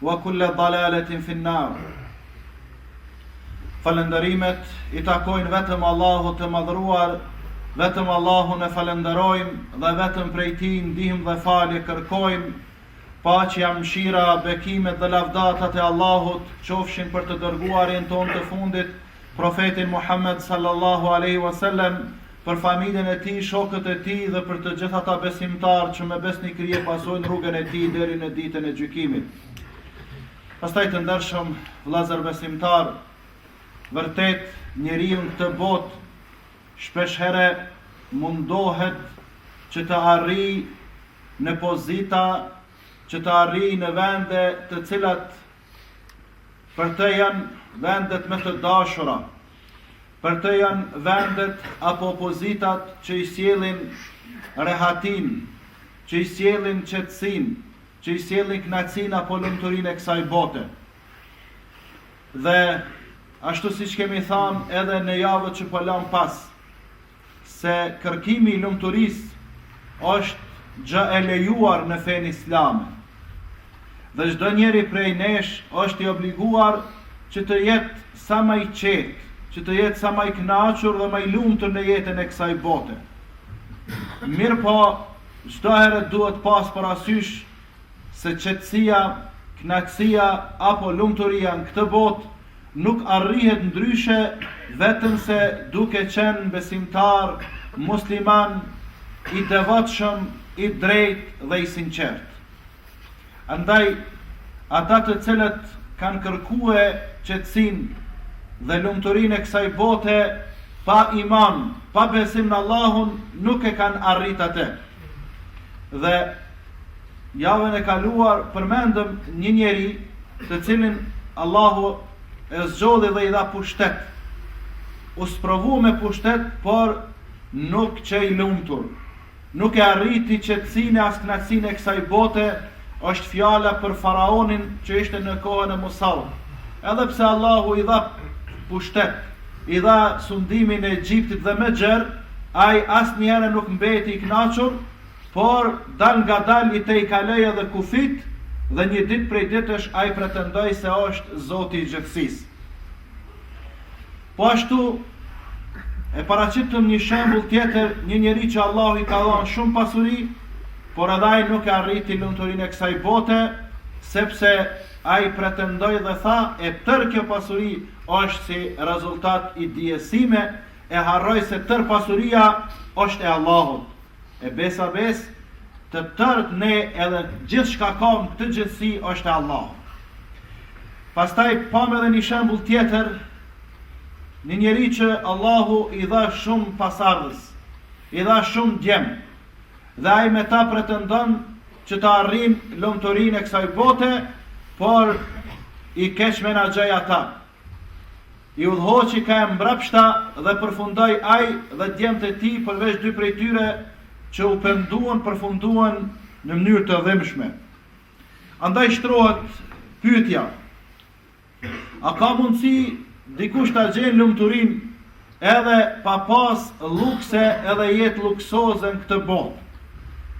wa kulla dalaletin fin nar. Falënderimet i takojnë vetëm Allahut të madhruar, vetëm Allahun e falënderojmë dhe vetëm prej tij ndihmë dhe falje kërkojmë. Paqja, mëshira, bekimet dhe lavdatat e Allahut qofshin për të dërguarin tonë të fundit, Profetin Muhammed sallallahu alejhi ua sellem, për familjen e tij, shokët e tij dhe për të gjithë ata besimtarë që me besnikëri e pasojnë rrugën e tij deri në ditën e gjykimit. Pastaj të ndershëm vëllezër besimtarë, vërtet njeriu në këtë botë shpesh herë mundohet që të arrijë në pozita, që të arrijë në vende të cilat Për të janë vendet më të dashura, për të janë vendet apo pozitat që i sjellin rehatinë, që i sjellin qetësinë, që i sjellin knaqësinë apo lumturinë e kësaj bote. Dhe ashtu siç kemi thanë edhe në javët që po lamë pas, se kërkimi i lumturisë është gjë e lejuar në fenë islame. Dhe çdo njeri prej nesh është i obliguar që të jetë sa ma i qetë, që të jetë sa ma i kënaqur dhe ma i lumtur në jetën e kësaj bote. Mirëpo, çdoherë duhet pas parasysh se qetësia, kënaqësia apo lumturia në këtë botë nuk arrihet ndryshe vetëmse duke qenë besimtar musliman i devotshëm, i drejtë dhe i sinqertë. Andaj, ata të cilët kanë kërkue qetësinë dhe lumturinë e kësaj bote pa iman, pa besim në Allahun, nuk e kanë arrit atë. Dhe Javën e kaluar përmendëm një njeri të cilin Allahu e zgjodhi dhe i dha pushtet. U sprovu me pushtet, por nuk qe i lumtur. Nuk e arriti qetësinë e as knaqësinë e kësaj bote është fjala për faraonin që ishte në kohën e Musaut. Edhe pse Allahu i dha pushtet, i dha sundimin e Egjiptit dhe më gjerë, ai asnjëherë nuk mbeti i kënaqur, Por, dalngadalë i tejkaloi edhe kufijtë dhe një ditë prej ditësh ai pretendoi se është Zoti i Gjithësisë. Po ashtu, e paraqitëm një shembull tjetër, një njeri që Allahu i ka dhënë shumë pasuri, por edhe ai nuk e arriti lumturinë e kësaj bote, sepse ai pretendoi dhe tha e tërë kjo pasuri është si rezultat i dijes sime, e harroi se tërë pasuria është e Allahut. E besa besë, të tërët ne edhe gjithçka ka në këtë gjithësi është e Allahut. Pastaj pamë edhe një shembull tjetër, një njeri që Allahu i dha shumë pasardhës, i dha shumë djem, dhe ai me ta pretendon që ta arrin lumturinë e kësaj bote, por i keqmenaxhoi ata, I udhëhoqi ka e mbrapshta dhe përfundoi ai dhe djemtë e tij përveç dy prej tyre që u penduan përfunduan në mënyrë të dhimbshme. Andaj shtrohet pyetja, a ka mundësi dikush ta gjenë lumturinë edhe pa pas lukse edhe jetë luksoze në këtë botë?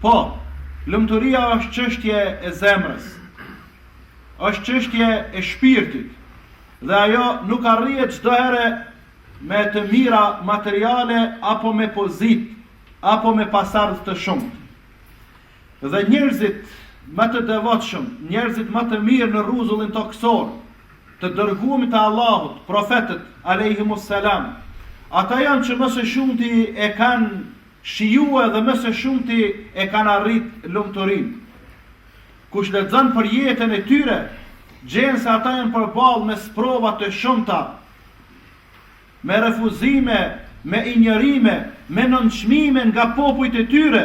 Po, lumturia është çështje e zemrës. Është çështje e shpirtit dhe ajo nuk arrihet çdo herë me të mira materiale apo me pozitë apo me pasardhës të shumtë. Dhe njerëzit më të devotshëm, njerëzit më të mirë në rruzullin tokësor, të dërguamit e Allahut, profetët alejhimus selam, ata janë që më së shumti e kanë shijuar dhe më së shumti e kanë arrit lumturinë. Kush lexon për jetën e tyre, gjen se ata janë përballë me sprova të shumta, me refuzime, me injorime, me nënçmime nga popujt e tyre,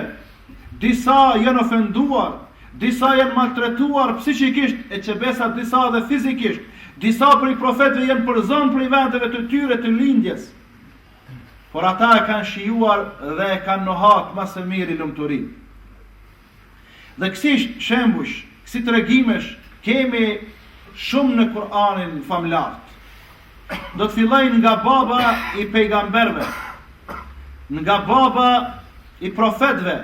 disa janë ofenduar, disa janë maltretuar psiqikisht e që besa disa edhe fizikisht, disa prej profetëve janë përzënë prej vendeve të tyre të lindjes, por ata e kanë shijuar dhe e kanë nohat më së miri lumturinë. Dhe kësi shembujsh, kësi tregimesh kemi shumë në Kur'anin famëlartë. Do të filloj nga baba i pejgamberve, nga baba i profetve,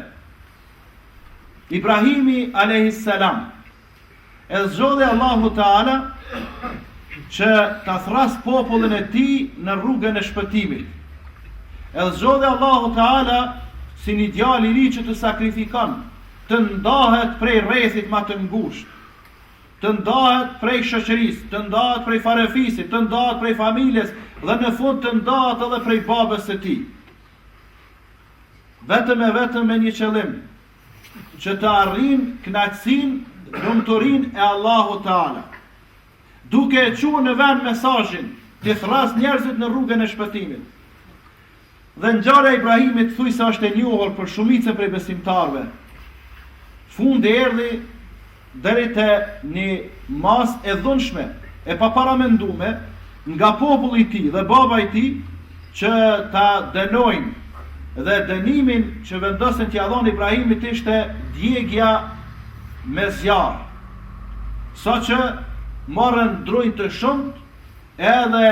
Ibrahimi alejhis selam. E zgjodhi Allahu Teala që ta thrras popullin e tij në rrugën e shpëtimit. E zgjodhi Allahu Teala si një djalë i ri që të sakrifikon, të ndahet prej rrethit ma të ngushtë, të ndahet prej shoqërisë, të ndahet prej farefisit, të ndahet prej familjes dhe në fund të ndahet edhe prej babës së tij. Vetëm e vetëm me një qëllim, që të arrin knaqësinë, lumturinë e Allahu Teala. Duke e çu në vend mesazhin, t'i thrras njerëzit në rrugën e shpëtimit. Dhe ngjarja e Ibrahimit thujse është e njohur për shumicën prej besimtarëve. Fundi erdhi deri te ni mas e dhunshme, e paparamendume, nga populli i tij dhe baba i tij, që ta dënojnë, dhe dënimin që vendosën t'ia dhon Ibrahimit ishte djegia me zjarr. Saqë morën drunj të shumtë, edhe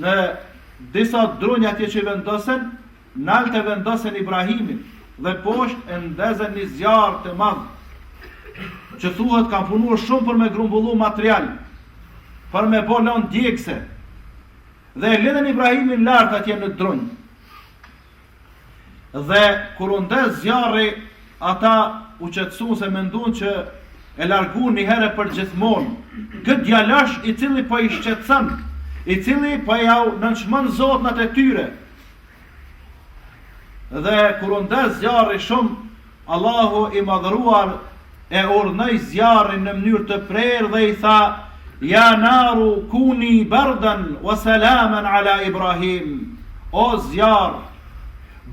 në disa drunj atje që i vendosën, Nalt e vendosën Ibrahimin dhe poshtë e ndezën një zjarr të madh, që thuhet kanë punuar shumë për me grumbullu material, për me bo lëndë djegëse, dhe e lidhën Ibrahimin lartë atje në drunjë. Dhe kur u ndez zjarri, ata u qetësuan se mendun që e larguan një herë për gjithmonë. këtë djalosh i cili po i shqetëson, i cili po jau nënçmon zotnat e tyre, Dhe kur u ndez zjarri shumë, Allahu i madhëruar e urdhnoi zjarrin në mënyrë të prerë dhe i tha, Ja naru kuni bardan wa salaman ala Ibrahim, o zjarr,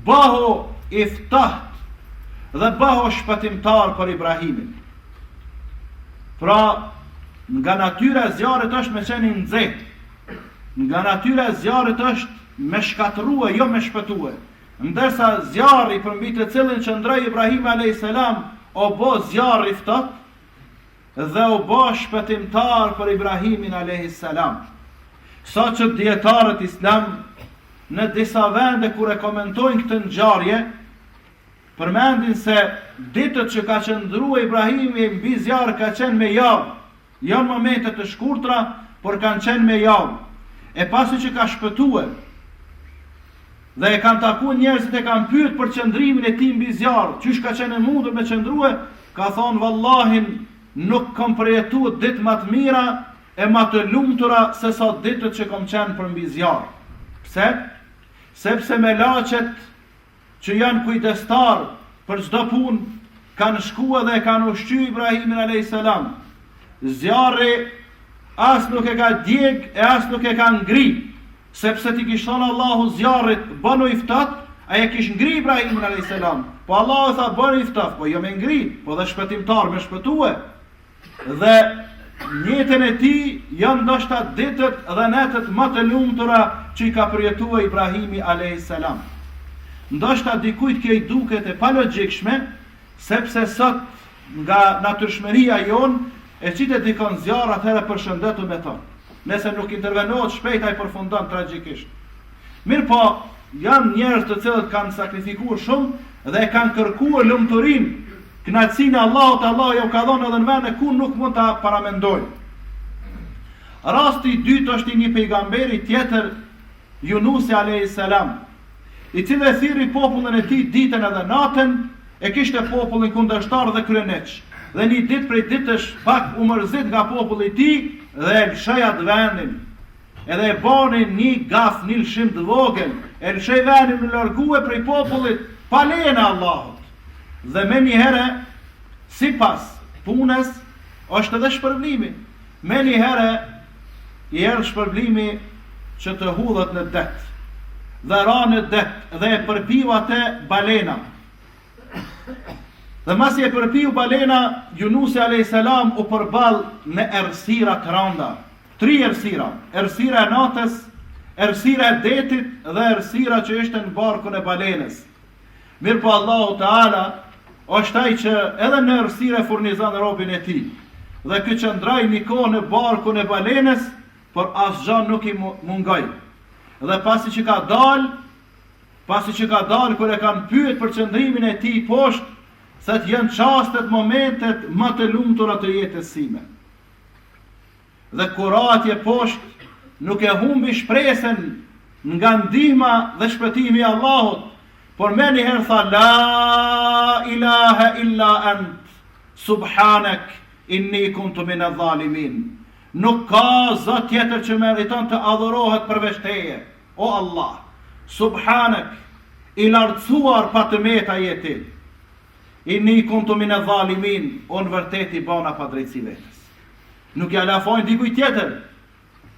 bëhu i ftoht dhe bëhu shpëtimtar për Ibrahimin. Pra, nga natyra e zjarrit është me qenë i nxehtë, Nga natyra e zjarrit është me shkatërrue, jo me shpëtue. Ndërsa zjarri përmbi të cilin qëndroi Ibrahimi alayhis salam u bo zjarr i ftohtë, dhe u bo shpëtimtar për Ibrahimin alayhis salam. Sa që dietarët islam në disa vende kur e komentojnë këtë ngjarje, përmendin se ditët që ka qëndrua Ibrahimi mbi zjarr ka qenë me javë, Janë momente të shkurtra, por kanë qenë me javë. E pasi që ka shpëtue, dhe e kanë taku njerëzit e kanë pyet për qëndrimin e tij mbi zjarr, qysh ka qenë e mundur me qëndrue, ka thonë vallahin nuk kam përjetue ditë ma të mira e ma të lumtura se sa ditët që kam qenë për mbi zjarr. Pse? Sepse melaqet që janë kujdestar për çdo punë, kanë shku edhe e kanë ushqy Ibrahimin alayhis salam. Zjarri as nuk e ka djeg e as nuk e ka ngri, sepse t'i kish thonë Allahu zjarrit bënu i ftohtë, ai e kish ngri Ibrahimin alayhis salam. Po Allahu tha bënu i ftohtë, po jo me ngri, po dhe shpëtimtar me shpëtue. Dhe në jetën e tij janë ndoshta ditët dhe netët më të lumtura që i ka përjetuar Ibrahimi alejhi selam. Ndoshta dikujt kjo i duket e palogjikshme, sepse sot nga natyrshmëria jonë e qite dikon n'zjarr atëherë përshëndetu me ton. Nëse nuk intervenohet shpejt ai përfundon tragjikisht. Mirpo, janë njerëz të cilët kanë sakrifikuar shumë dhe e kanë kërkuar lumturinë, kënaqësinë e Allahut, Allahu ja u ka dhënë edhe në vend ku nuk mund ta paramendojnë. Rasti i dytë është i një pejgamberi tjetër, Junusi alejhi selam, i cili e thirri popullin e tij ditën edhe natën, e kishte popullin kundërshtar dhe kryeneç. Dhe një ditë prej ditësh pak u mërzit nga populli i tij dhe e lëshoi atë vendin. Edhe e bani një gaf, një lëshim të vogël, e lëshoi venin, u largue prej popullit pa lejen e Allahut. Dhe menjëherë, sipas punës, është edhe shpërblimi. Menjëherë i erdh shpërblimi që të hudhet në det. Dhe ra në det dhe e përpiu atë balena. Dhe masi e përpiu balena, Junusi a.s. u përball me errësira të randa. Tri errësira, errësira e natës, errësira e detit dhe errësira që ishte në barkun e balenës. Mirëpo Allahu teala, është ai që edhe në errësira e furnizon robin e tij. Dhe ky qëndroi një kohë në barkun e balenës, por asgja nuk i mungoi. Dhe pasi që ka dalë, pasi që ka dalë kur e kanë pyet për qëndrimin e tij poshtë, thotë janë çastet, momentet, ma të lumtura të jetës sime. dhe kur atje poshtë nuk e humbi shpresen nga ndihma dhe shpëtimi i Allahut, por menjëherë tha La ilahe illa ent, subhanek, inni kuntu minedh-dhalimin. Nuk ka zot tjetër që meriton të adhurohet përveç teje, o Allah, subhanek, i lartësuar pa të meta je ti. Inni kuntu min adh-dhalimin, unë vërtet i bana padrejtësi vetes. Nuk ja la fajin dikujt tjetër.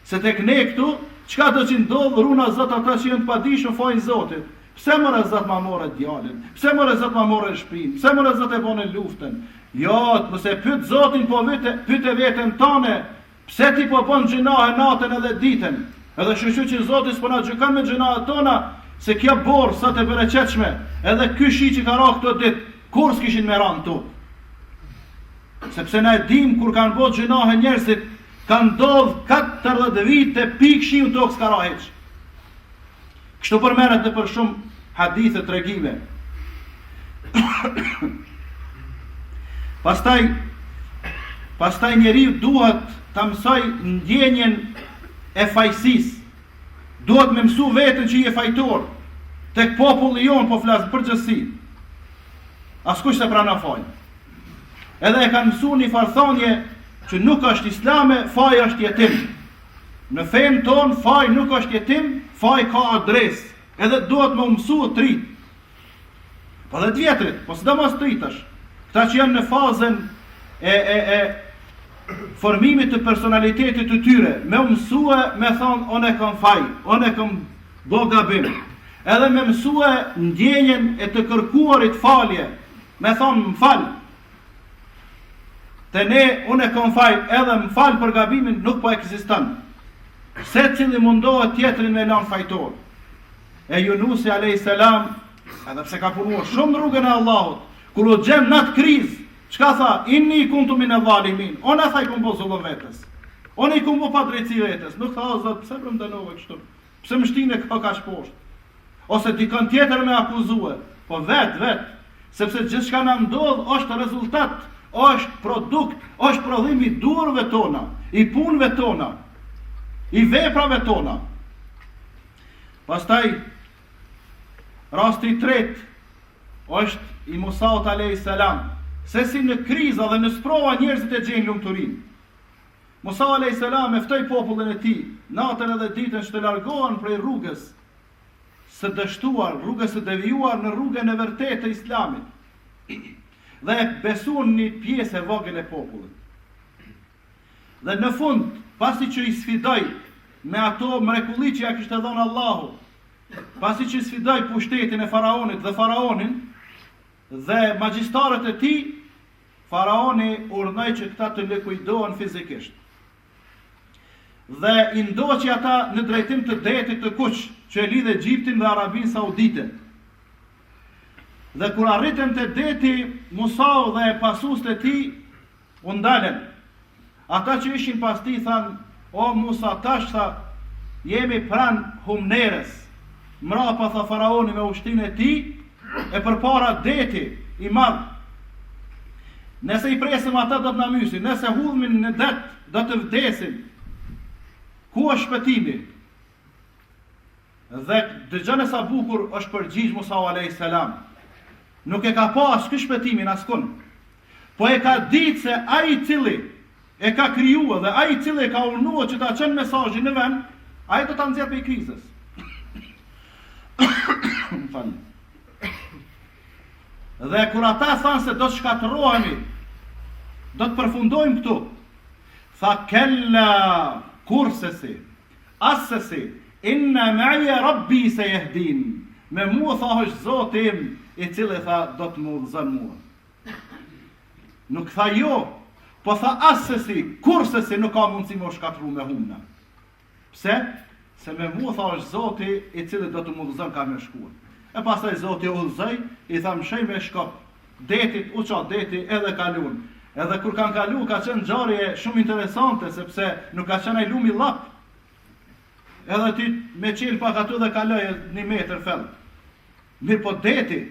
Se tek ne këtu, çkado që ndodh, ruana Zot ata që janë të padijshëm fajin Zotit. Pse more Zot ma more djalin? Pse more Zot ma more shpinë? Pse more Zot e bane luftën? Jo, pse e pyet Zotin, po pyete veten tane. Pse ti po bon gjynahe natën edhe ditën? Edhe shyqyr që Zoti s'po na gjykon me gjynahet tona, se kjo borë sot e bereqetshme, edhe ky shi që ka ra këto ditë, kurrë s'kishin me ra këtu. Sepse na e dim kur kanë bo gjynahe njerëzit, ka ndodhë 40 vite pikë shiu n'tokë s'ka ra hiç. Kështu përmendet nëpër shumë hadithe, tregime. pastaj, pastaj njeriu duhet ta mësojë ndjenjen e fajësisë. Duhet me mësu veten që je fajtor. Tek populli jonë po flasë përgjithësi. Askush s'e pranon fajin. Edhe e kanë mësu një far thanie që nuk është islame, faji është jetim. Në fenë tonë faji nuk është jetim, faji ka adresë, edhe duhet me u mësu të rinjtë. Po edhe të vjetrit, po sidomos të rinjtë. Këta që janë në fazën e, e, e formimit të personalitetit të tyre, me u mësue me thanë, unë kam faj, unë e kam bo gabim, edhe me mësue ndjenjen e të kërkuarit falje, me thanë, më fal, Te ne, unë e kam faj edhe më fal për gabimin nuk po ekziston. Secili mundohet tjetrin me lanë fajtor. E Junusi a.s. edhe pse ka punuar shumë në rrugën e Allahut, kur u gjend në atë krizë, çka tha, inni kuntu mine dhalimin, unë tha i kom bo zullum vetes, unë i kom bo padrejtësi vetes, nuk tha, o Zot, pse po më dënove kështu, Pse më shtine këtu kaq poshtë? Ose dikën tjetër me akuzue? Po vet, vet. Sepse gjithçka na ndodh është rezultat, është produkt, është prodhim i duarve tona, i punëve tona, i veprave tona. Pastaj rasti i tretë është i Musaut alejhi selam, se si në kriza dhe në sprova njerëzit e gjejnë lumturinë. Musa alejhi selam e ftoi popullin e tij, natën edhe ditën që të largohen prej rrugës së dështuar, rrugës së devijuar në rrugën e vërtetë të Islamit. Dhe e besuan një pjesë e vogël e popullit. Dhe në fund, pasi që i sfidoi me ato mrekulli që ia kishte dhënë Allahu, pasi që i sfidoi pushtetin e faraonit dhe faraonin dhe magjistarët e tij, Faraoni urdhnoi që këta të likuidohen fizikisht. Dhe i ndoqi ata në drejtim të detit të kuq, që e lidh Egjiptin dhe Arabinë Saudite. Dhe kur arritën te deti, Musau dhe pasuesit e tij u ndalën. Ata që ishin pas tij thanë, O Musa, tash, tha, jemi pranë humnerës. Mrapa, tha faraoni me ushtrinë e tij, e përpara deti i madh. Nëse i presim ata do të na mysin, nëse hudhemi në det do të vdesim. Ku është shpëtimi? Dhe dëgjoni sa bukur është përgjigj Musa alejhi selam. Nuk e ka pa as ky shpëtimin askund. Po e ka ditë se ai i cili e ka krijuar dhe ai i cili e ka urdhnuar që ta çon mesazhin në vend, ai do ta nxjerrë prej krizës. Dhe kur ata thanë se do të shkatërrohemi, do të përfundojmë këtu. Tha kella kurrsesi, assesi, inne meije rabbi sejehdin, me mua tha është Zoti im, i cili tha do të më udhëzon mua. Nuk tha jo, po tha assesi, kurrsesi nuk ka mundësi me u shkatrru me humb na. Pse? Se me mu tha është Zoti i cili do të m'udhëzon kah me shku. E pastaj Zoti e udhëzoi, i tha mshoj me shkop detit, u ça deti edhe kalun. Edhe kur kanë kalu, ka qenë ngjarje shumë interesante, sepse nuk ka qenë lumi Llap. Edhe ti me ecë pak aty dhe kaloj një metër fellë. Mirëpo deti,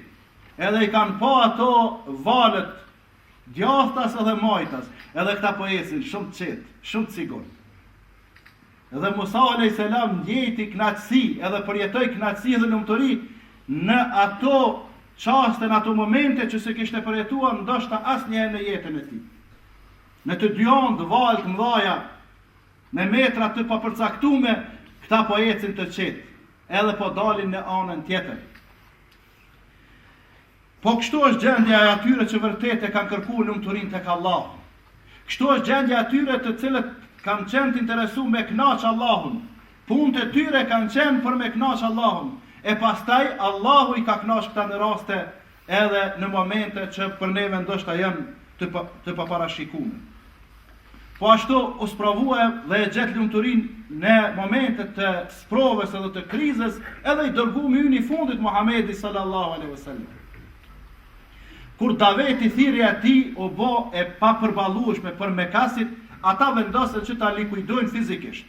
edhe i kanë pa ato valët djathtas edhe majtas, edhe këta po ecin shumë të qetë, shumë të sigurt. Edhe Musa alayhis salam ndjejti kënaqësi, edhe përjetoi kënaqësi dhe lumturi në ato çaste, në ato momente që s'e kishte përjetuar ndoshta asnjëherë në jetën e tij. Në të dy anë valët e mdhaja me metra të papërcaktume, këta po ecin të qetë, edhe po dalin në anën tjetër. Po kështu është gjendja e atyre që vërtet e kanë kërku lumturinë tek Allahu. Kështu është gjendja e atyre të cilët kanë qenë të interesum me kënaq Allahun. Punët e tyre kanë qenë për me kënaq Allahun. E pastaj Allahu i ka kënaq këta në raste edhe në momente që për neve ndoshta janë të, pa, të paparashikume. Po ashtu u sprovua dhe e gjet lumturinë në momente të sprovës edhe të krizës edhe i dërgumi ynë i fundit Muhammedi sallallahu aleyhi wasallam. Kur daveti, thirrja e tij u bo e papërballueshme për mekasit, ata vendosën që ta likuidojnë fizikisht.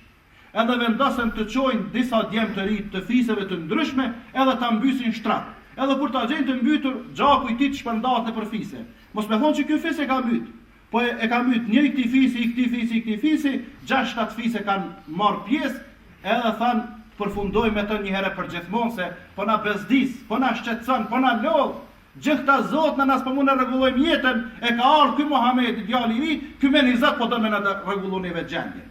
edhe vendosën të çojnë disa djem të ri të fiseve të ndryshme edhe ta mbysin n'shtrat. Edhe kur ta gjejnë të mbytur, gjaku i tij të shpërndahet nëpër fise. Mos me thonë që ky fis e ka mbyt, po e ka mbyt një i këtij fisi, i këtij fisi, i këtij fisi, gjashtë, shtatë fise kanë marrë pjesë, edhe thanë të përfundojmë me të njëherë e përgjithmonë se po na bezdis, po na shqetëson, po na lodh, gjithë këta zotna na s'po mund ta rregullojmë jetën, e ka ardh ky Muhamedi, djali i ri, ky me një zot po don me na rregullon neve gjendjen.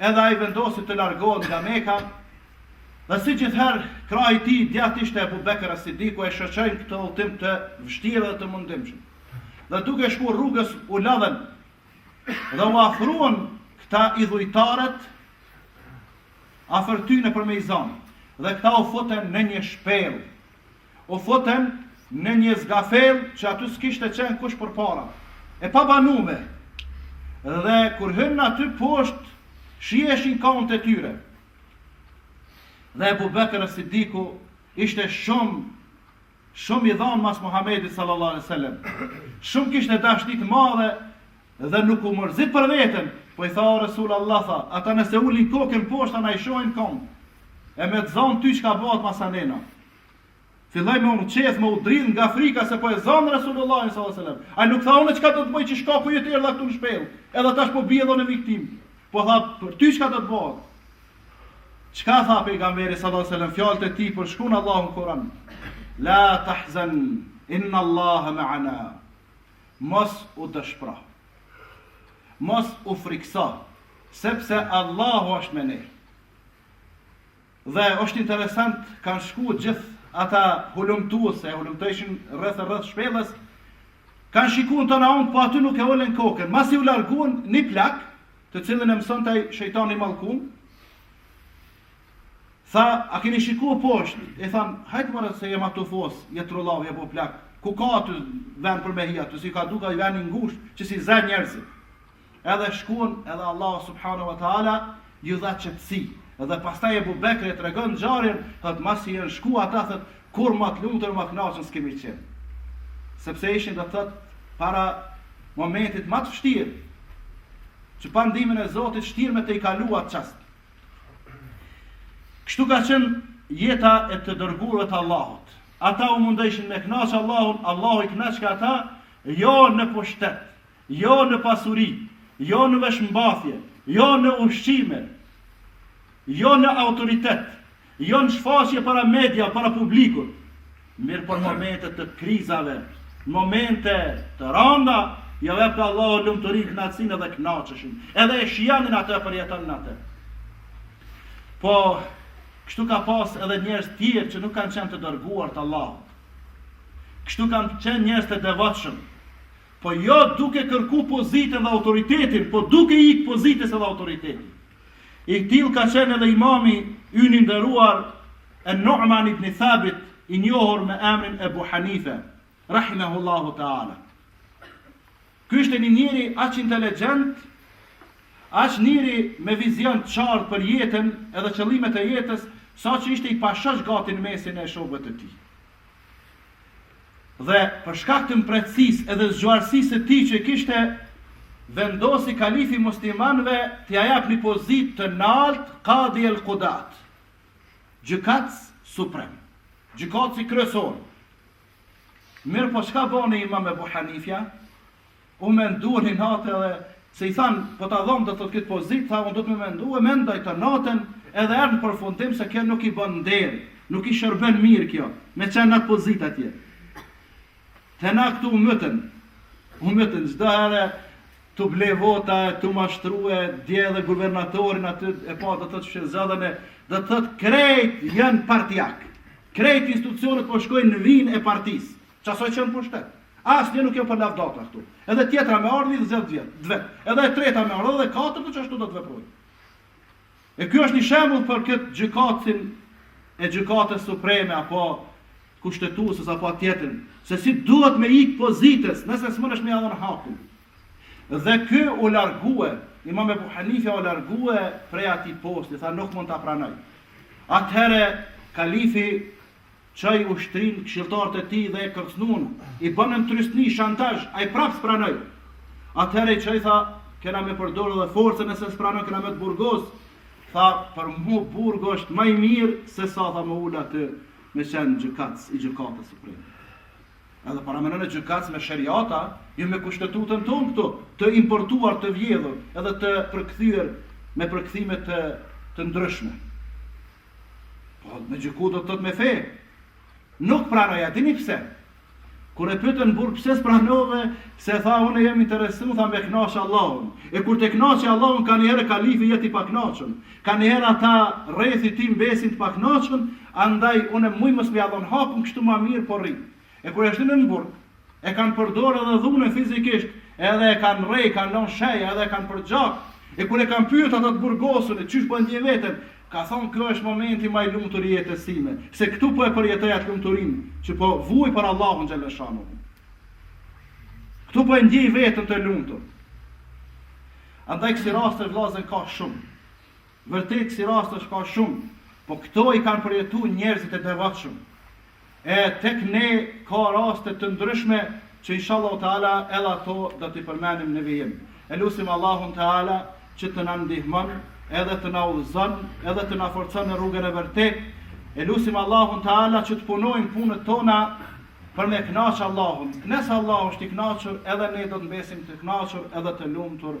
edhe ai vendosi të largohet nga Meka, dhe si gjithherë, krahi i tij i djathtë ishte Ebu Bekr as-Siddiku e shoqëron n'këtë udhëtim të vështirë dhe të mundimshëm. Dhe duke shku rrugës u lodhën dhe u afruan këta idhujtarët afër tyne për me i zanë. Dhe këta u futën në një shpellë u futën në një zgafelle që aty s'kishte qenë kush përpara, e pabanume, dhe kur hynë aty poshtë, shiheshin kamt e tyre. Dhe Ebu Bekër es-Sidiku ishte shumë, shumë i dhanë mas Muhammedit sallallahu alai sallam, shumë kishte dashni t'madhe dhe nuk u mërzit për veten, po i tha o Resul Allah, tha, ata nëse ulin kokën poshtë, na i shohin kamt, e me të zonë ty çka bahet masanena, Filloi me u ngjeth, me u dridh nga frika se po e zanë Resulullahin sallallahu alaihi wasallam. Ai nuk tha unë çka do të boj që shkaku yt erdha këtu në shpellë. Edhe tash po bie edhe unë viktimë. Po tha për ty çka do të bohet? Çka tha pejgamberi sallallahu alaihi wasallam fjalët e tij përshkrun Allahu n'Kur'an? La tahzan inna Allaha ma'ana. Mos u dëshpro. Mos u frikso, sepse Allahu është me ne. Dhe është interesant, kanë shku gjithë ata hulumtuës, e hulumtojshin rreth e rreth shpellës, kanë shiku në tana anët, po aty nuk e ulën kokën. Masi u largun një plak, të cilin e mëson aj shejtani i mallkun, tha, a keni shiku poshtë, i thanë, hajt more se je matufos, je trullav, je po plak, ku ka aty ven për me hi aty, s'i ka duk ai ven i ngushtë, që s'i zë njerëzit. Edhe shkuan, edhe Allahu subhanahu wa taala ju dha qetësi. Dhe pastaj Ebu Bekri tregon ngjarjen, thotë masi janë shku ata thotë kurrë ma të lumtur ma të kënaqun s'kemi qenë. Sepse ishin do të thotë para momentit më të vështirë që pa ndihmën e Zotit shtirë me e tejkalu atë çast. Kështu ka qenë jeta e të dërguarve të Allahut. Ata u mundojshin me kënaqë Allahun, Allahu i kënaqke ata jo në pushtet, jo në pasuri, jo në veshmbathje, jo në ushqime, jo në autoritet, jo në shfaqje para media, para publikut, mirëpo momente të krizave, momente të randa, jav epte Allahu lumturinë knaqësinë edhe knaqëshin, edhe e shijonin atë e përjetonin atë. Po, kështu ka pas edhe njerëz tjerë që nuk kanë qenë të dërguar të Allahut. Kështu kanë qenë njerëz të devotshëm, Po jo duke kërku pozitën dhe autoritetin, po duke i ikë pozitës edhe autoritetin. I tillë ka qenë edhe imami ynë i nderuar en-Nu'man ibn Thabit, i njohur me emrin Ebu Hanife, rahimehullahu ta'ala. Ky ishte një njeri aq inteligjent, aq njeri me vizion qartë për jetën edhe qëllimet e jetës, saqë ishte i pashoq gati në mesin e shokëvet të tij. Dhe për shkak të mprehtësisë edhe zgjuarsisë së tij që kishte, vendosi kalifi i muslimanëve t'ia japë një pozitë të naltë Qadi el Qudat, gjykatës suprem, gjykatësi kryesor. Mirëpo çka boni Imam Ebu Hanifja? U mendua një natë edhe se i thanë, po ta dhom do të thotë këtë pozitë, tha unë do të më mendoj, e mendoj të natën, edhe erdhë në përfundim se kjo nuk i bën nder, nuk i shërben mirë kjo, me qenë në atë pozitë atje. E na këtu u mytën, u mytën çdo herë tu ble vota, tu mashtrue, dje edhe guvernatorin aty, e pa do të thotë që zëdhën e, do të thotë krejt janë partiak. Krejt institucionet po shkojnë në vijën e partisë. Ca sa janë në pushtet. Asnjë nuk janë për lavdata këtu. Edhe tjetra me ardhë 20 vjetë, dve. Edhe e treta me ardhë, edhe katër të që ashtu do të veprojë. E ky është një shembull për këtë gjykatsin e gjykatës supreme, apo kushtetueses, apo tjetrin, se si duhet me ikë pozitës, nëse s'mun me ia dhan hakun. Dhe ky u largue, imam Ebu Hanifja u largue prej atij posti, tha nuk mund ta pranoj. Atëhere, kalifi Çoi ushtrinë, këshilltarët e tij dhe e kërcënuan, i bënën trysni, shantazh, ai prapë s'pranoi. Atëherë i çoi tha, kena me përdorë edhe forcën nëse s'pranon kena me të burgos. Tha, për mu burgu është ma i mirë se sa tha me u ulë aty me qenë gjykatës i gjykatës supreme. Edhe paramenone gjykatës me sheriat, a jo me kushtetutën tonë këtu, të importuar, të vjedhur, edhe të përkthyer me përkthime të, të ndryshme. Po, me gjyku do të thotë me fe. Nuk pranoi, a dini pse? Kur e pyetën burr pse s'pranove, se tha unë jam i interesun, tha me kënaqë Allahun. E kur ta kënaqë Allahun, kanjëherë kalifi jet i pakënaqun. Kanjëherë ata rrethi i tij mbesin të pakënaqun, andaj unë muj mos me ia dhon hakun kështu ma mirë po rri. E kur e shtinën në burg, e kanë përdorë edhe dhunën fizikisht, edhe e kanë rrej, kanë lënë sheja, edhe e kanë përgjak. E kur e kanë pyet ata të burgosun, e çysh po e ndjen veten, ka thonë ky është momenti ma i lumtur i jetës sime, se këtu po e përjetoj atë lumturinë që po vuaj për Allahun xhele shanuhu. Këtu po e ndjej veten të lumtur. Andaj kësi raste vllazën ka shumë. Vërtet kësi rastesh ka shumë. Po këto i kanë përjetu njerëzit e devotshëm. E tek ne ka raste të ndryshme që inshallahu teala edhe ato do t'i përmendim në vijim. E lusim Allahun teala që të na ndihmon edhe të na udhëzon, edhe të na forcon në rrugën e vërtetë. E lusim Allahun teala që të punojmë punët tona për me kënaqë Allahun. Nëse Allahu është i kënaqur, edhe ne do të mbesim të kënaqur edhe të lumtur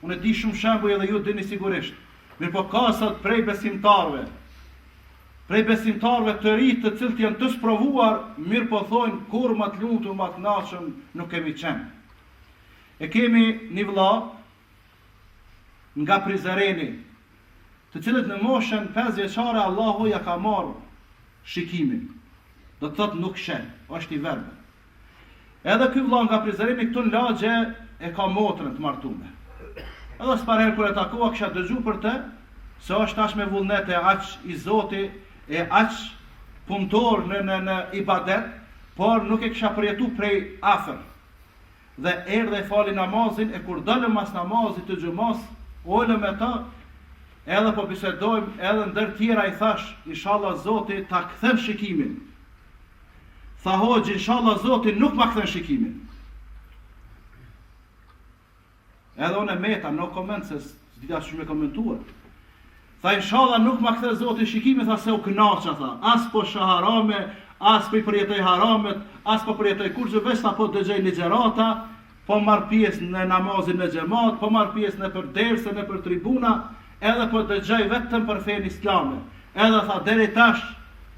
Unë i di shumë shembuj edhe ju dini sigurisht. Mirëpo ka sa prej besimtarëve, prej besimtarëve të rinj të cilët janë të sprovuar, mirëpo thojnë kurrë ma të lumtur, ma të kënaqur nuk kemi qenë. E kemi një vëlla nga Prizreni, të cilit në moshën 5 vjeçare Allahu ia ka marrë shikimin. Do të thotë nuk sheh, është i verbër. Edhe ky vlla nga Prizreni këtu në lagje e ka motrën të martume. Edhe unë s'parë herë kur e takova kisha dëgju për të se është tash me vullnet e aq i zoti e aq punëtor në në në ibadet, por nuk e kisha përjetu prej afër. Dhe erdh e fali namazin e kur dolëm mas namazit të xhumas, olëm me ta edhe po bisedojmë edhe ndër tjera i thash, inshallah Zoti ta kthen shikimin. Tha hoxhë, inshallah Zoti nuk ma kthen shikimin. Edhe unë meta no koment s'dita ç'me komentu. Tha inshallah nuk ma kthen Zoti shikimin, tha se u kënaqa tha. As po shoh harame, as po i përjetoj haramet, as po përjetoj kurgjë, veç sa po dëgjoj ligjërata, po marr pjesë në namazin me xhemat, po marr pjesë nëpër derse, nëpër tribuna, edhe po dëgjoj vetëm për fenë islame. Edhe tha deri tash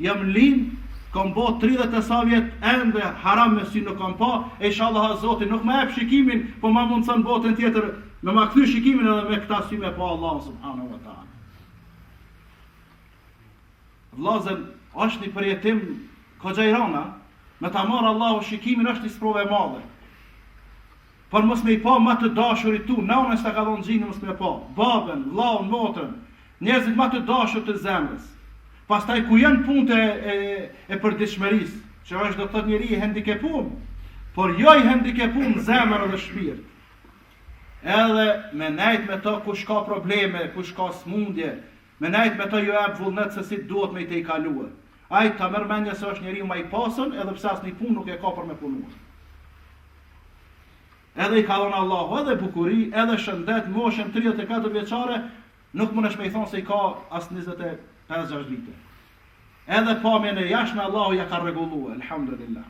jam lind, kam bo 30 e sa vjet ende haram me sy nuk kam pa, e inshallah Zoti nuk ma jep shikimin, po ma mundson n'botën tjetër me ma kthy shikimin edhe me këta sy me pa Allahu subhanahu wa taala. Vllazën është një përjetim koxha i rëndë a? Me ta marrë Allahu shikimin është një sprovë e madhe Për mos me i pa ma të dashurit tu Nanën që t'ka dhonë gji mos me pa Babën, vllaun, motrën Njerëzit ma të dashur të zemrës Pastaj ku janë punët e, e, e përditshmërisë, që është do të thotë njeri i hendikepum, por jo i hendikepum zemër dhe shpirt. Edhe me nejt me to kush ka probleme, kush ka smundje, Me nejt me të ju jep vullnet se si duhet me i tejkalue. Ai ta merr mendja se është njeriu ma i pasun edhe pse asnji punë nuk e ka për me punue. Edhe i ka dhonë Allahu edhe bukuri, edhe shëndet, moshën 34 vjeçare, nuk munesh me i thonë se i ka as 25-6 vite. Edhe pamjen e jashtme Allahu ja ka rregullue, elhamdulillah.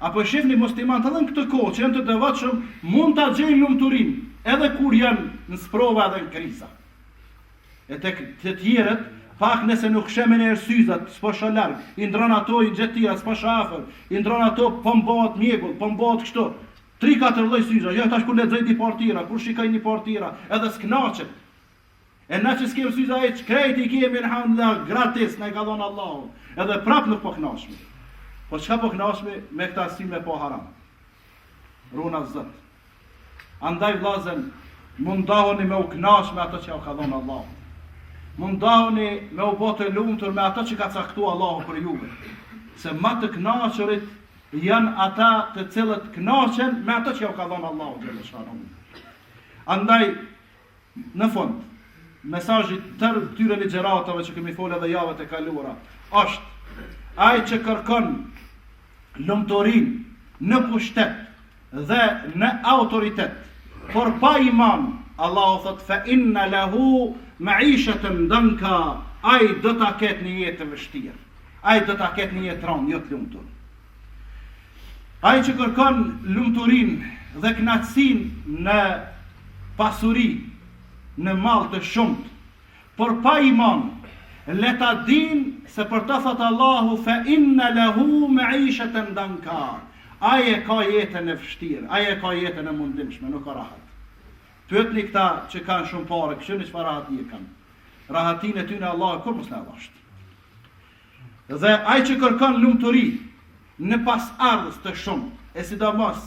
A po e shihni muslimanët edhe në këtë kohë që janë të devotshëm, mund ta gjejnë lumturinë edhe kur janë në sprova dhe në kriza. E tek të tjerët, pak nëse nuk sheh menjëherë syzat, s'po shoh larg, i ndron ato i gjet tjera, s'po shoh afër, i ndron ato po m'bohet mjegull, po m'bohet kështu. Tri katër lloj syza, jo tash kur lexoj nji palë tjera, kur shikoj nji palë tjera, edhe s'knaqet. E na që s'kem syza e që krejt i kemi në hanë dhe gratis na e ka dhonë Allahu. Edhe prap nuk po knaqmi. Po çka po knaqmi me këta si me pa haram. Runa Zot. Andaj vllazën mundohuni me u knaq me ato që jau ka dhonë Allahu. Mundohuni me u bo të lumtur me ato që ka caktu Allahu për juve. Se ma të knaqurit janë ata të cilët knaqen me ato që jau ka dhonë Allahu. Andaj Në fund, mesazhi i tërë këtyre ligjëratave që kemi folë edhe javët e kaluara është ai që kërkon lumturinë në pushtet dhe në autoritet, por pa iman, Allahu thot fa inna lahu ma'ishatan danka, ai do ta ketë një jetë të vështirë. Ai do ta ketë një jetë t'ron, jo të lumtur. Ai që kërkon lumturinë dhe kënaqësinë në pasuri, në mall të shumtë, por pa iman, le ta dinë se për të thotë Allahu fe inna lahu ma'ishatan danka. Ai e ka jetën e vështirë, ai e ka jetën e mundimshme, nuk ka rahat. Pyetni këta që kanë shumë pare, këqyrni çfarë rahatie kanë. Rahatinë e tyre Allahu kurrë mos na dhashtë. Dhe ai që kërkon lumturi në pasardhës të shumë, e sidomos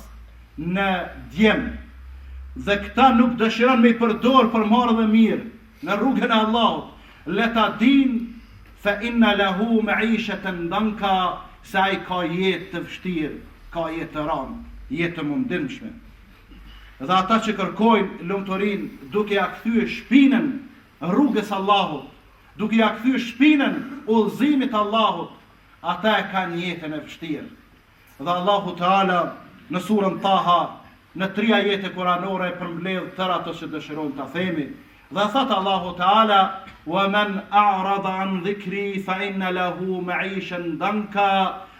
në djem, dhe këta nuk dëshiron me i përdor për mbarë dhe mirë në rrugën e Allahut, le ta dinë fa inna lahu ma'ishatan danka se ai ka jetë të vështirë, ka jetë të rëndë, jetë të mundimshme. Dhe ata që kërkojnë lumturinë duke ia kthyer shpinën rrugës Allahut, duke ia kthyer shpinën udhëzimit të Allahut, ata e kanë jetën e vështirë. Dhe Allahu Teala në surën Taha, në tri ajete kuranore e përmbledh tërë atë që dëshirojmë ta themi. Dhe thot Allahu Teala, "Wa man a'rada an dhikri fa inna lahu ma'ishan danka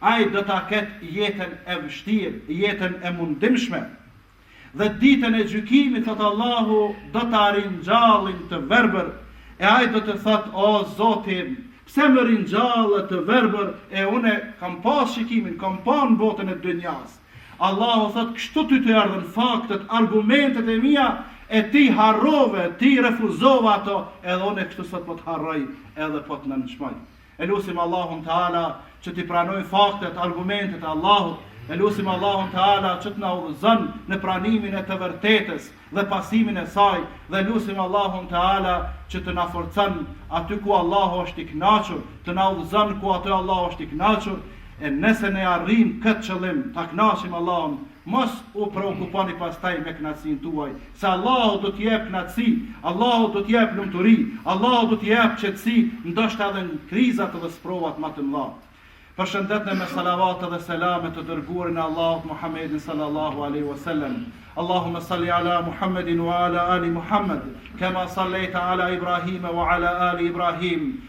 Ai do ta ketë jetën e vështirë, jetën e mundimshme. Dhe ditën e gjykimit, thotë Allahu, do ta ringjallin të verbër, e ai do të thotë, o Zoti im, pse më ringjalle të verbër, e unë e kam pas shikimin, kam pa në botën e dynjas. Allahu thotë, kështu ty të erdhën faktet, argumentet e mia, e ti i harrove, ti i refuzove ato, edhe unë kështu sot po të harroj, edhe po të nënçmoj. E lusim Allahun Teala që t'i pranojmë faktet, argumentet e Allahut. E lusim Allahun Teala që të na udhëzon në pranimin e të vërtetës dhe pasimin e saj. Dhe lusim Allahun Teala që të na forcon aty ku Allahu është i kënaqur, të na udhëzon ku aty Allahu është i kënaqur. E nëse ne arrijmë këtë qëllim, ta kënaqim Allahun, Mos u preokuponi pastaj me kënaqësinë tuaj, se Allahu do t'ju jep kënaqësi, Allahu do t'ju jep lumturi, Allahu do t'ju jep qetësi, ndoshta edhe në krizat edhe sprovat më të mëdha. Përshëndetni me salavate dhe selame të dërguarin e Allahut Muhammedin sallallahu alaihi wasallam. Allahumma salli ala Muhammedin wa ala ali Muhammed, kama sallaita ala Ibrahim wa ala ali Ibrahim